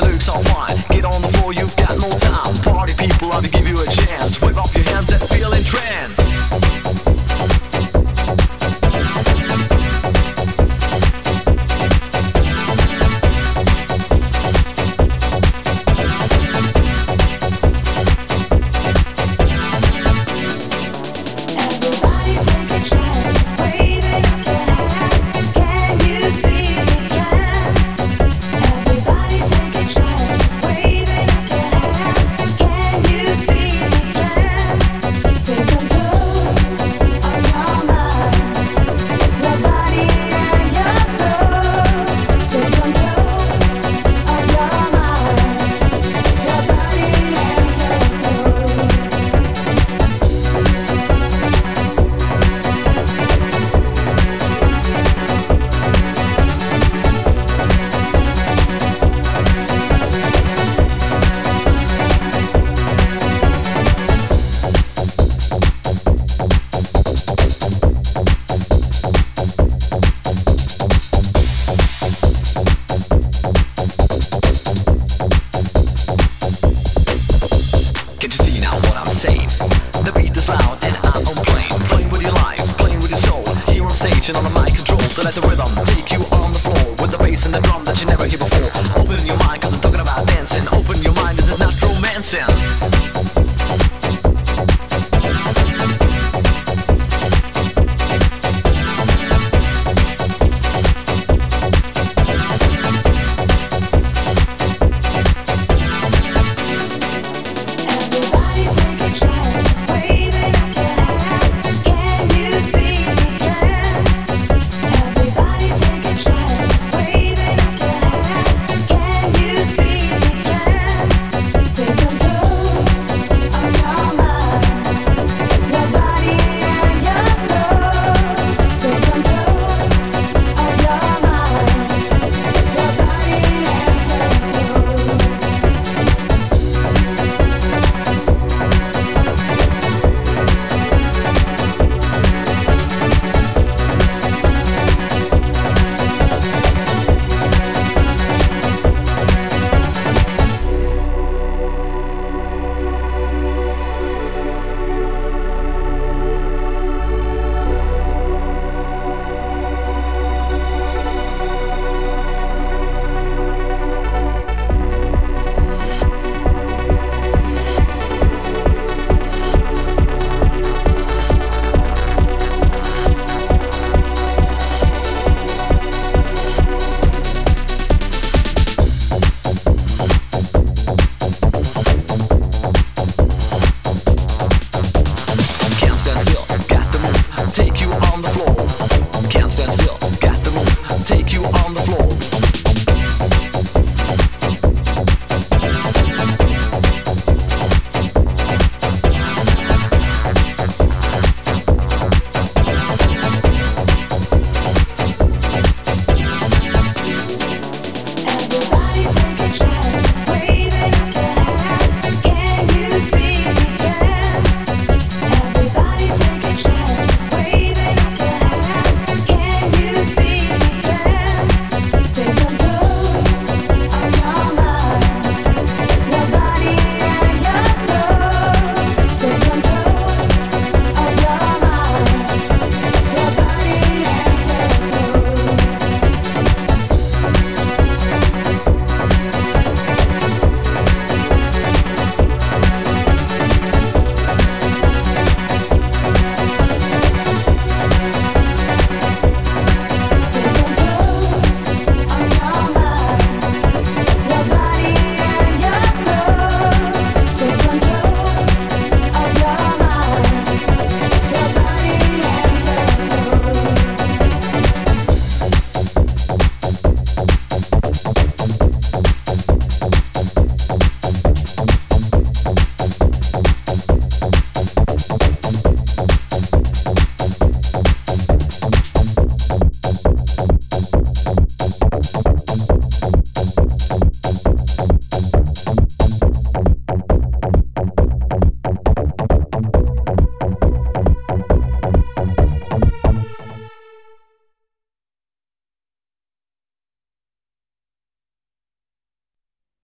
the lyrics are fine. Get on the floor, you action on the mic control. So let the rhythm take you on the floor with the bass and the drum that you never hear before. Open your mind, cause I'm talking about dancing. Open your mind, this is not romancing.